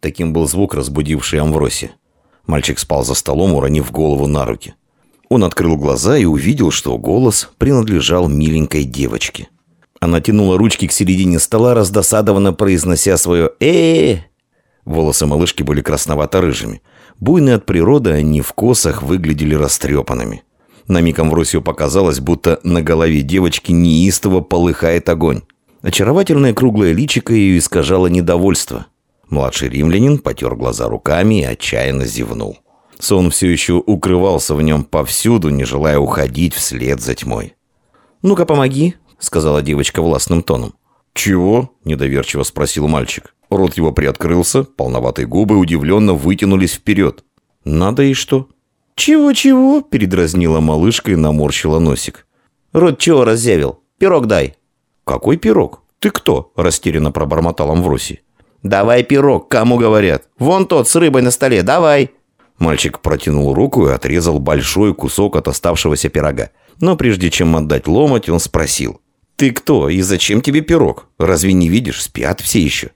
Таким был звук, разбудивший Амвроси. Мальчик спал за столом, уронив голову на руки. Он открыл глаза и увидел, что голос принадлежал миленькой девочке. Она тянула ручки к середине стола, раздосадованно произнося свое э, -э, Волосы малышки были красновато-рыжими. Буйные от природы, они в косах выглядели растрепанными. На миг Амвросию показалось, будто на голове девочки неистово полыхает огонь. Очаровательное круглое личико ее искажало недовольство. Младший римлянин потер глаза руками и отчаянно зевнул. Сон все еще укрывался в нем повсюду, не желая уходить вслед за тьмой. «Ну-ка, помоги», — сказала девочка властным тоном. «Чего?» – недоверчиво спросил мальчик. Рот его приоткрылся, полноватые губы удивленно вытянулись вперед. «Надо и что?» «Чего-чего?» – передразнила малышка и наморщила носик. «Рот чего разъявил? Пирог дай!» «Какой пирог? Ты кто?» – растерянно пробормотал Амвросий. «Давай пирог, кому говорят? Вон тот с рыбой на столе, давай!» Мальчик протянул руку и отрезал большой кусок от оставшегося пирога. Но прежде чем отдать ломоть, он спросил. «Ты кто и зачем тебе пирог? Разве не видишь, спят все еще?»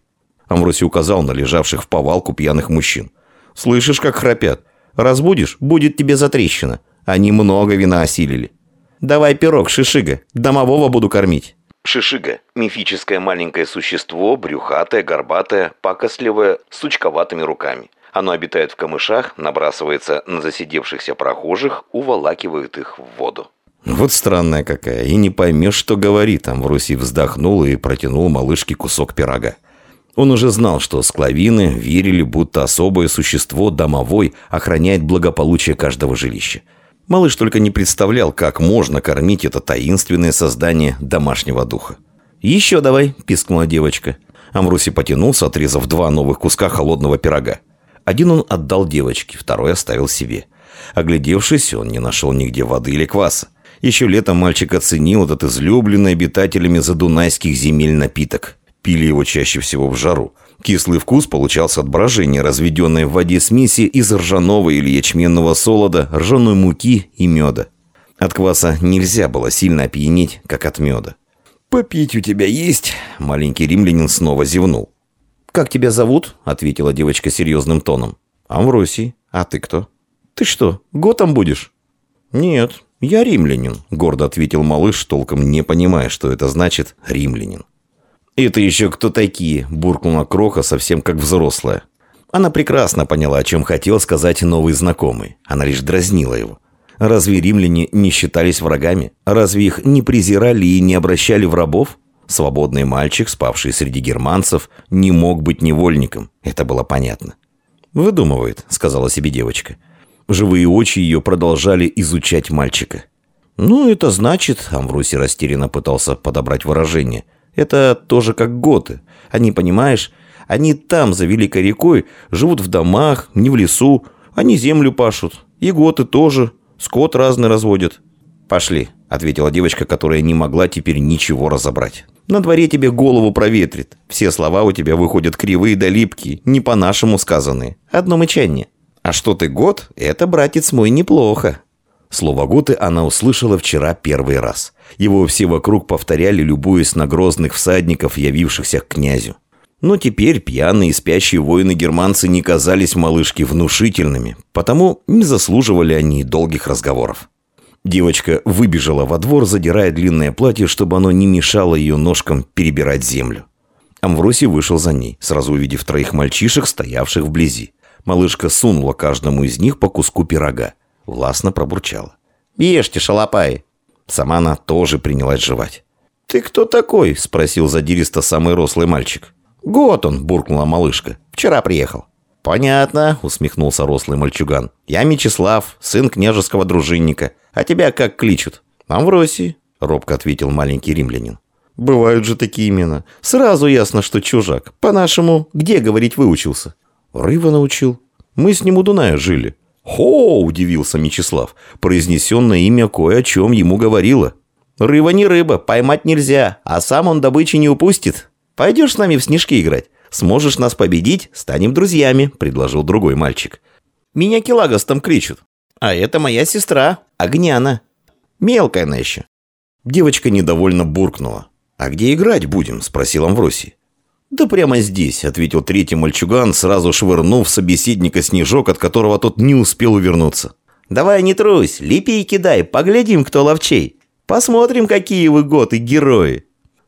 Амвросий указал на лежавших в повалку пьяных мужчин. «Слышишь, как храпят? Разбудишь, будет тебе затрещина. Они много вина осилили. Давай пирог, шишига, домового буду кормить». Шишига – мифическое маленькое существо, брюхатое, горбатое, пакостливое, с сучковатыми руками. Оно обитает в камышах, набрасывается на засидевшихся прохожих, уволакивает их в воду. Вот странная какая, и не поймешь, что говорит. Амвросий вздохнул и протянул малышке кусок пирога. Он уже знал, что склавины верили, будто особое существо, домовой, охраняет благополучие каждого жилища. Малыш только не представлял, как можно кормить это таинственное создание домашнего духа. «Еще давай», – пискнула девочка. Амвросий потянулся, отрезав два новых куска холодного пирога. Один он отдал девочке, второй оставил себе. Оглядевшись, он не нашел нигде воды или кваса. Еще летом мальчик оценил этот излюбленный обитателями задунайских земель напиток. Пили его чаще всего в жару. Кислый вкус получался от брожения, разведенной в воде смеси из ржаного или ячменного солода, ржаной муки и меда. От кваса нельзя было сильно опьянеть, как от меда. «Попить у тебя есть?» Маленький римлянин снова зевнул. «Как тебя зовут?» – ответила девочка серьезным тоном. «Амвросий. А ты кто?» «Ты что, готом будешь?» «Нет, «Я римлянин», — гордо ответил малыш, толком не понимая, что это значит «римлянин». «Это еще кто такие?» – буркнула Кроха, совсем как взрослая. Она прекрасно поняла, о чем хотел сказать новый знакомый. Она лишь дразнила его. Разве римляне не считались врагами? Разве их не презирали и не обращали в рабов? Свободный мальчик, спавший среди германцев, не мог быть невольником. Это было понятно. «Выдумывает», — сказала себе девочка. Живые очи ее продолжали изучать мальчика. «Ну, это значит...» — Амвросий растерянно пытался подобрать выражение. «Это тоже как готы. Они, понимаешь, они там, за Великой рекой, живут в домах, не в лесу. Они землю пашут. И готы тоже. Скот разный разводят». «Пошли», — ответила девочка, которая не могла теперь ничего разобрать. «На дворе тебе голову проветрит. Все слова у тебя выходят кривые да липкие, не по-нашему сказанные. Одно мычание». А что ты год, это, братец мой, неплохо. Слово «готы» она услышала вчера первый раз. Его все вокруг повторяли, любуясь на грозных всадников, явившихся к князю. Но теперь пьяные и спящие воины-германцы не казались малышке внушительными, потому не заслуживали они долгих разговоров. Девочка выбежала во двор, задирая длинное платье, чтобы оно не мешало ее ножкам перебирать землю. Амвросий вышел за ней, сразу увидев троих мальчишек, стоявших вблизи. Малышка сунула каждому из них по куску пирога. Властно пробурчала. «Ешьте, шалопаи!» Сама она тоже принялась жевать. «Ты кто такой?» – спросил задиристо самый рослый мальчик. «Год он!» – буркнула малышка. «Вчера приехал». «Понятно», – усмехнулся рослый мальчуган. «Я Мечислав, сын княжеского дружинника. А тебя как кличут?» «Амвросий», – робко ответил маленький римлянин. «Бывают же такие имена. Сразу ясно, что чужак. По-нашему, где говорить выучился?» Рыва научил. Мы с ним у Дуная жили. «Хо!» – удивился Мечислав. Произнесенное имя кое о чем ему говорило. «Рыба не рыба, поймать нельзя, а сам он добычи не упустит. Пойдешь с нами в снежки играть? Сможешь нас победить, станем друзьями», – предложил другой мальчик. «Меня Килагостом кричат. А это моя сестра, Огняна. Мелкая она еще». Девочка недовольно буркнула. «А где играть будем?» – спросил Амвросий. «Да прямо здесь», — ответил третий мальчуган, сразу швырнув собеседника снежок, от которого тот не успел увернуться. «Давай не трусь, лепи и кидай, поглядим, кто ловчей. Посмотрим, какие вы готы герои».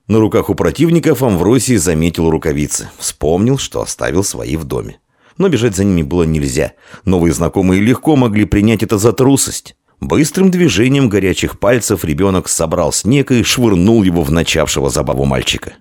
На руках у противников Амвросий заметил рукавицы. Вспомнил, что оставил свои в доме. Но бежать за ними было нельзя. Новые знакомые легко могли принять это за трусость. Быстрым движением горячих пальцев ребенок собрал снег и швырнул его в начавшего забаву мальчика.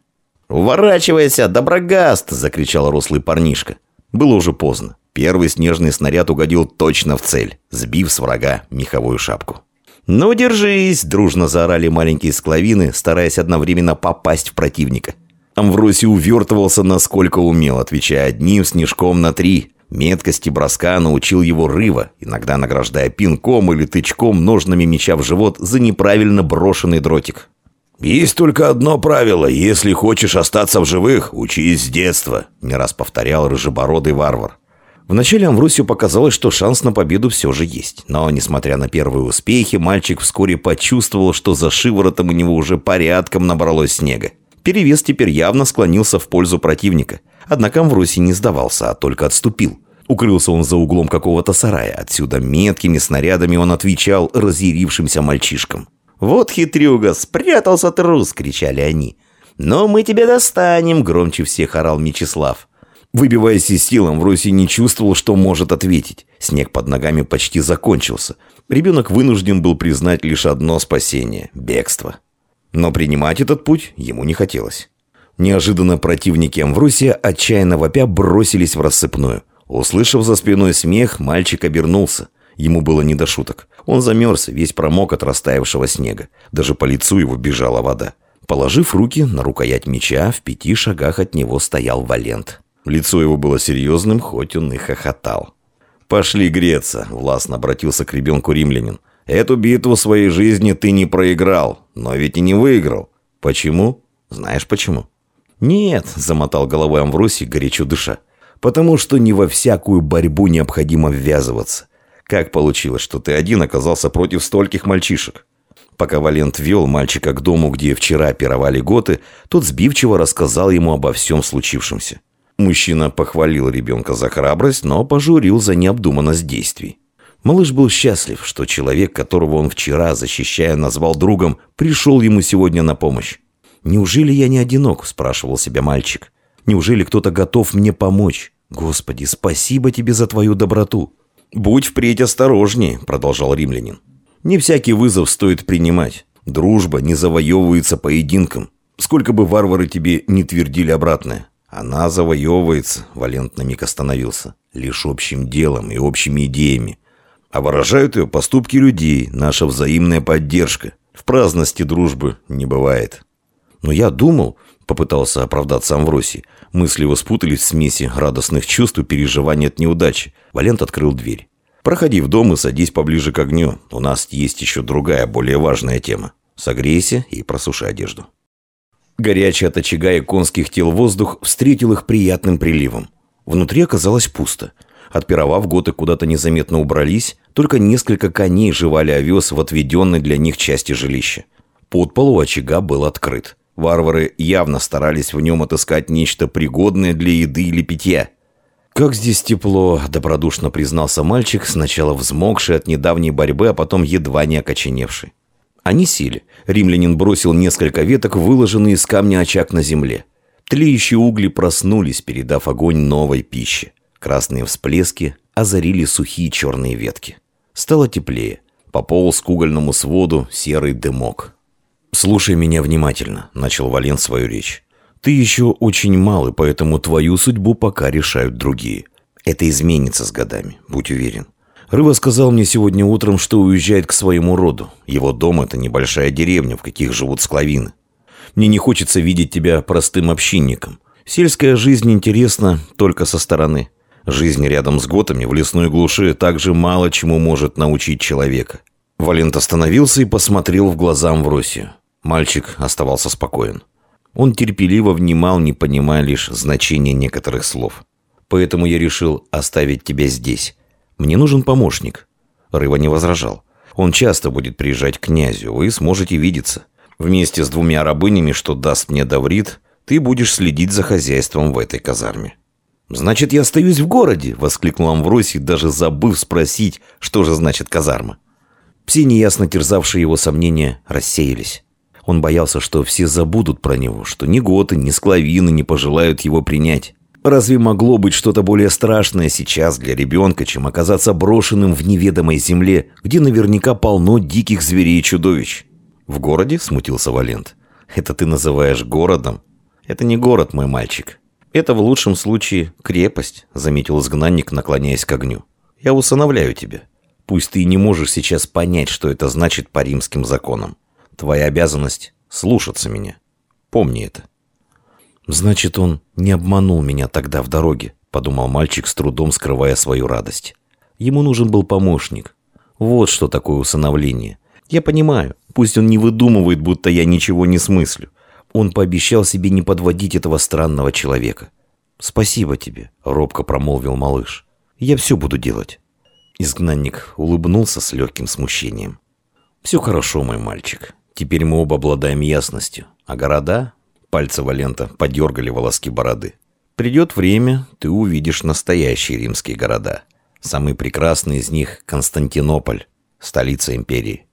«Уворачивайся, доброгаст!» – закричал рослый парнишка. Было уже поздно. Первый снежный снаряд угодил точно в цель, сбив с врага меховую шапку. «Ну, держись!» – дружно заорали маленькие склавины, стараясь одновременно попасть в противника. Амвросий увертывался насколько умел, отвечая одним снежком на три. Меткости броска научил его Рыва, иногда награждая пинком или тычком ножными меча в живот за неправильно брошенный дротик. «Есть только одно правило. Если хочешь остаться в живых, учись с детства», – не раз повторял рыжебородый варвар. Вначале Амвросию показалось, что шанс на победу все же есть. Но, несмотря на первые успехи, мальчик вскоре почувствовал, что за шиворотом у него уже порядком набралось снега. Перевес теперь явно склонился в пользу противника. Однако Амвросий не сдавался, а только отступил. Укрылся он за углом какого-то сарая. Отсюда меткими снарядами он отвечал разъярившимся мальчишкам. «Вот хитрюга, спрятался трус!» — кричали они. «Но мы тебя достанем!» — громче всех орал Мечислав. Выбиваясь из сил, Амвросий не чувствовал, что может ответить. Снег под ногами почти закончился. Ребенок вынужден был признать лишь одно спасение – бегство. Но принимать этот путь ему не хотелось. Неожиданно противники Амвросия, отчаянно вопя, бросились в рассыпную. Услышав за спиной смех, мальчик обернулся. Ему было не до шуток. Он замерз, весь промок от растаявшего снега. Даже по лицу его бежала вода. Положив руки на рукоять меча, в пяти шагах от него стоял Валент. Лицо его было серьезным, хоть он и хохотал. «Пошли греться», — властно обратился к ребенку римлянин. «Эту битву своей жизни ты не проиграл, но ведь и не выиграл. Почему? Знаешь почему?» «Нет», — замотал головой Амвросий, горячо дыша. «Потому что не во всякую борьбу необходимо ввязываться. Как получилось, что ты один оказался против стольких мальчишек?» Пока Валент вел мальчика к дому, где вчера пировали готы, тот сбивчиво рассказал ему обо всем случившемся. Мужчина похвалил ребенка за храбрость, но пожурил за необдуманность действий. Малыш был счастлив, что человек, которого он вчера, защищая, назвал другом, пришел ему сегодня на помощь. «Неужели я не одинок?» – спрашивал себя мальчик. «Неужели кто-то готов мне помочь? Господи, спасибо тебе за твою доброту!» «Будь впредь осторожнее», – продолжал римлянин. «Не всякий вызов стоит принимать. Дружба не завоевывается поединком. Сколько бы варвары тебе не твердили обратное. Она завоевывается, Валент на миг остановился, лишь общим делом и общими идеями. А выражают ее поступки людей, наша взаимная поддержка. В праздности дружбы не бывает. Но я думал, попытался оправдаться Амвросий. Мысли его спутались в смеси радостных чувств и переживаний от неудачи. Валент открыл дверь. «Проходи в дом и садись поближе к огню. У нас есть еще другая, более важная тема. Согрейся и просуши одежду». Горячий от очага и конских тел воздух встретил их приятным приливом. Внутри оказалось пусто. Отпировав, готы куда-то незаметно убрались, только несколько коней жевали овес в отведенной для них части жилища. Подпол у очага был открыт. Варвары явно старались в нем отыскать нечто пригодное для еды или питья. «Как здесь тепло!» – добродушно признался мальчик, сначала взмокший от недавней борьбы, а потом едва не окоченевший. Они сели. Римлянин бросил несколько веток, выложенный из камня очаг на земле. Тлеющие угли проснулись, передав огонь новой пище. Красные всплески озарили сухие черные ветки. Стало теплее. Пополз к угольному своду серый дымок. «Слушай меня внимательно», — начал Вален свою речь. «Ты еще очень мал, и поэтому твою судьбу пока решают другие. Это изменится с годами, будь уверен. Рыба сказал мне сегодня утром, что уезжает к своему роду. Его дом – это небольшая деревня, в каких живут склавины. Мне не хочется видеть тебя простым общинником. Сельская жизнь интересна только со стороны. Жизнь рядом с готами в лесной глуши также мало чему может научить человека. Валент остановился и посмотрел в глаза Амвросию. Мальчик оставался спокоен. Он терпеливо внимал, не понимая лишь значения некоторых слов. «Поэтому я решил оставить тебя здесь. Мне нужен помощник». Рыва не возражал. «Он часто будет приезжать к князю, вы сможете видеться. Вместе с двумя рабынями, что даст мне Даврит, Ты будешь следить за хозяйством в этой казарме». «Значит, я остаюсь в городе!» — воскликнул Амвросий, даже забыв спросить, что же значит казарма. Все неясно терзавшие его сомнения рассеялись. Он боялся, что все забудут про него, что ни Готы, ни Склавины не пожелают его принять. Разве могло быть что-то более страшное сейчас для ребенка, чем оказаться брошенным в неведомой земле, где наверняка полно диких зверей и чудовищ? «В городе?» — смутился Валент. «Это ты называешь городом?» «Это не город, мой мальчик. Это в лучшем случае крепость», — заметил изгнанник, наклоняясь к огню. «Я усыновляю тебя. Пусть ты и не можешь сейчас понять, что это значит по римским законам. Твоя обязанность — слушаться меня. Помни это». «Значит, он не обманул меня тогда в дороге», — подумал мальчик, с трудом скрывая свою радость. Ему нужен был помощник. Вот что такое усыновление. Я понимаю, пусть он не выдумывает, будто я ничего не смыслю. Он пообещал себе не подводить этого странного человека. «Спасибо тебе», — робко промолвил малыш. «Я все буду делать». Изгнанник улыбнулся с легким смущением. «Все хорошо, мой мальчик. Теперь мы оба обладаем ясностью. А города Пальцы Валента подергали волоски бороды. «Придет время, ты увидишь настоящие римские города. Самый прекрасный из них – Константинополь, столица империи.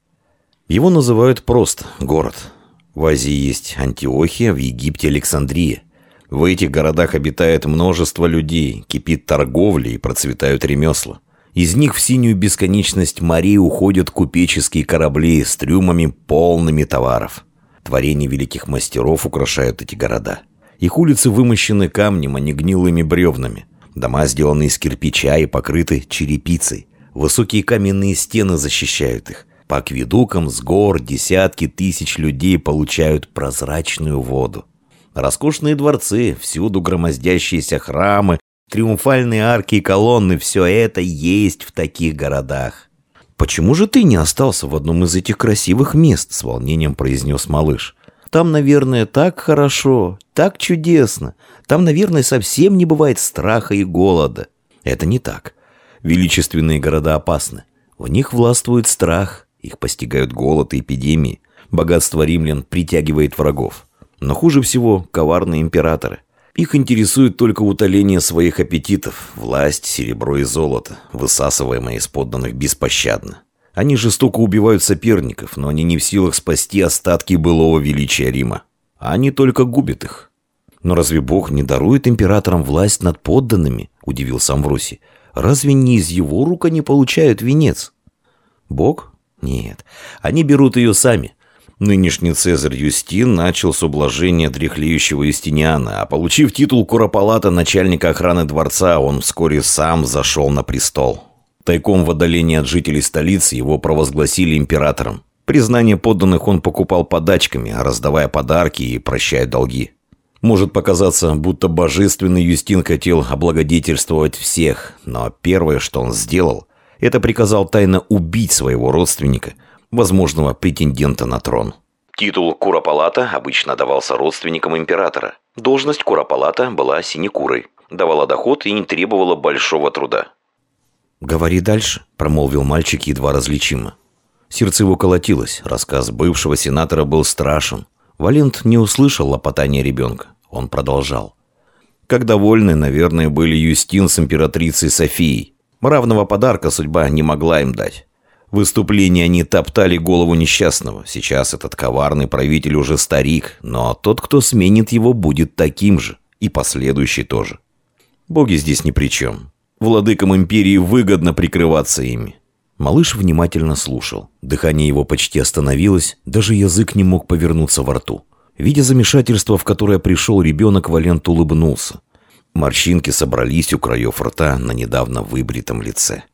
Его называют просто город. В Азии есть Антиохия, в Египте Александрия. В этих городах обитает множество людей, кипит торговля и процветают ремесла. Из них в синюю бесконечность морей уходят купеческие корабли с трюмами, полными товаров. Творения великих мастеров украшают эти города. Их улицы вымощены камнем, а не гнилыми бревнами. Дома сделаны из кирпича и покрыты черепицей. Высокие каменные стены защищают их. По акведукам с гор десятки тысяч людей получают прозрачную воду. Роскошные дворцы, всюду громоздящиеся храмы, триумфальные арки и колонны – все это есть в таких городах. «Почему же ты не остался в одном из этих красивых мест?» — с волнением произнес малыш. «Там, наверное, так хорошо, так чудесно. Там, наверное, совсем не бывает страха и голода». Это не так. Величественные города опасны. В них властвует страх, их постигают голод и эпидемии. Богатство римлян притягивает врагов. Но хуже всего коварные императоры – их интересует только утоление своих аппетитов, власть, серебро и золото, высасываемое из подданных беспощадно. Они жестоко убивают соперников, но они не в силах спасти остатки былого величия Рима. Они только губят их. Но разве Бог не дарует императорам власть над подданными? Удивился Амвросий. Разве не из его рук они получают венец? Бог? Нет. Они берут ее сами. Нынешний цезарь Юстин начал с ублажения дряхлеющего Юстиниана, а получив титул Куропалата начальника охраны дворца, он вскоре сам зашел на престол. Тайком в отдалении от жителей столицы его провозгласили императором. Признание подданных он покупал подачками, раздавая подарки и прощая долги. Может показаться, будто божественный Юстин хотел облагодетельствовать всех, но первое, что он сделал, это приказал тайно убить своего родственника – возможного претендента на трон. Титул Куропалата обычно давался родственникам императора. Должность Куропалата была синекурой, давала доход и не требовала большого труда. «Говори дальше», — промолвил мальчик едва различимо. Сердце его колотилось, рассказ бывшего сенатора был страшен. Валент не услышал лопотания ребенка. Он продолжал. Как довольны, наверное, были Юстин с императрицей Софией. Равного подарка судьба не могла им дать. Выступления они топтали голову несчастного. Сейчас этот коварный правитель уже старик, но тот, кто сменит его, будет таким же. И последующий тоже. Боги здесь ни при чем. Владыкам империи выгодно прикрываться ими. Малыш внимательно слушал. Дыхание его почти остановилось, даже язык не мог повернуться во рту. Видя замешательство, в которое пришел ребенок, Валент улыбнулся. Морщинки собрались у краев рта на недавно выбритом лице.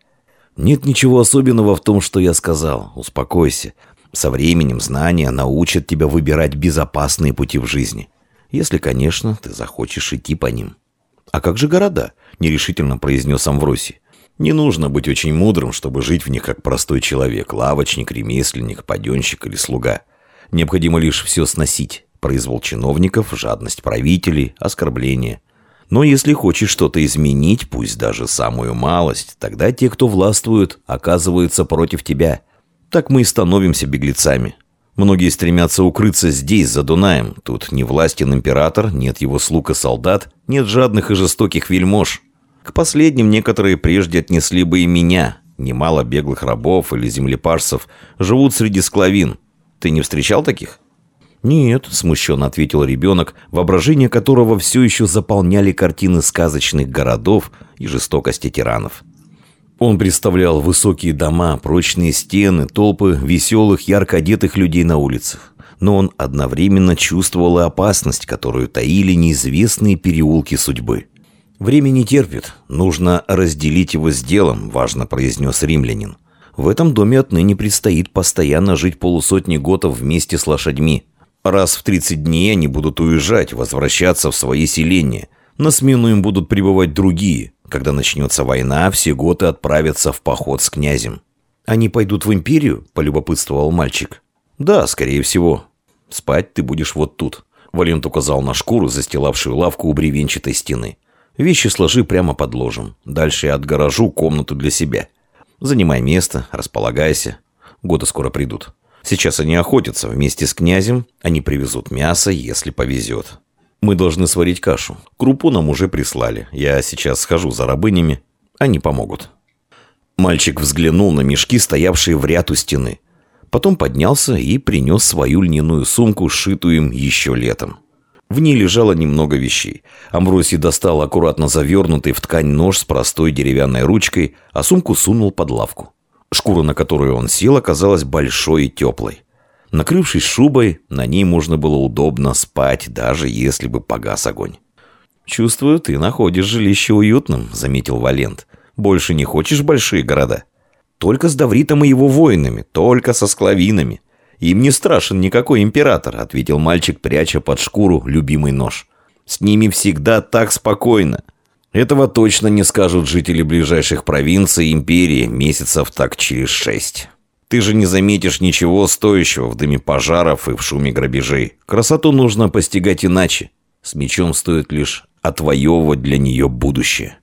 Нет ничего особенного в том, что я сказал. Успокойся. Со временем знания научат тебя выбирать безопасные пути в жизни. Если, конечно, ты захочешь идти по ним. А как же города? Нерешительно произнес Амвросий. Не нужно быть очень мудрым, чтобы жить в них как простой человек, лавочник, ремесленник, паденщик или слуга. Необходимо лишь все сносить. Произвол чиновников, жадность правителей, оскорбления. Но если хочешь что-то изменить, пусть даже самую малость, тогда те, кто властвует, оказываются против тебя. Так мы и становимся беглецами. Многие стремятся укрыться здесь, за Дунаем. Тут не властен император, нет его слуг и солдат, нет жадных и жестоких вельмож. К последним некоторые прежде отнесли бы и меня. Немало беглых рабов или землепашцев живут среди склавин. Ты не встречал таких? «Нет», — смущенно ответил ребенок, воображение которого все еще заполняли картины сказочных городов и жестокости тиранов. Он представлял высокие дома, прочные стены, толпы веселых, ярко одетых людей на улицах. Но он одновременно чувствовал и опасность, которую таили неизвестные переулки судьбы. «Время не терпит. Нужно разделить его с делом», — важно произнес римлянин. «В этом доме отныне предстоит постоянно жить полусотни готов вместе с лошадьми. Раз в 30 дней они будут уезжать, возвращаться в свои селения. На смену им будут прибывать другие. Когда начнется война, все готы отправятся в поход с князем». «Они пойдут в империю?» – полюбопытствовал мальчик. «Да, скорее всего. Спать ты будешь вот тут». Валент указал на шкуру, застилавшую лавку у бревенчатой стены. Вещи сложи прямо под ложем. Дальше я отгорожу комнату для себя. Занимай место, располагайся. Годы скоро придут. Сейчас они охотятся вместе с князем. Они привезут мясо, если повезет. Мы должны сварить кашу. Крупу нам уже прислали. Я сейчас схожу за рабынями. Они помогут. Мальчик взглянул на мешки, стоявшие в ряд у стены. Потом поднялся и принес свою льняную сумку, сшитую им еще летом. В ней лежало немного вещей. Амбросий достал аккуратно завернутый в ткань нож с простой деревянной ручкой, а сумку сунул под лавку. Шкура, на которую он сел, оказалась большой и теплой. Накрывшись шубой, на ней можно было удобно спать, даже если бы погас огонь. «Чувствую, ты находишь жилище уютным», — заметил Валент. «Больше не хочешь большие города?» «Только с Давритом и его воинами, только со склавинами. «Им не страшен никакой император», — ответил мальчик, пряча под шкуру любимый нож. «С ними всегда так спокойно. Этого точно не скажут жители ближайших провинций империи месяцев так через шесть. Ты же не заметишь ничего стоящего в дыме пожаров и в шуме грабежей. Красоту нужно постигать иначе. С мечом стоит лишь отвоевывать для нее будущее».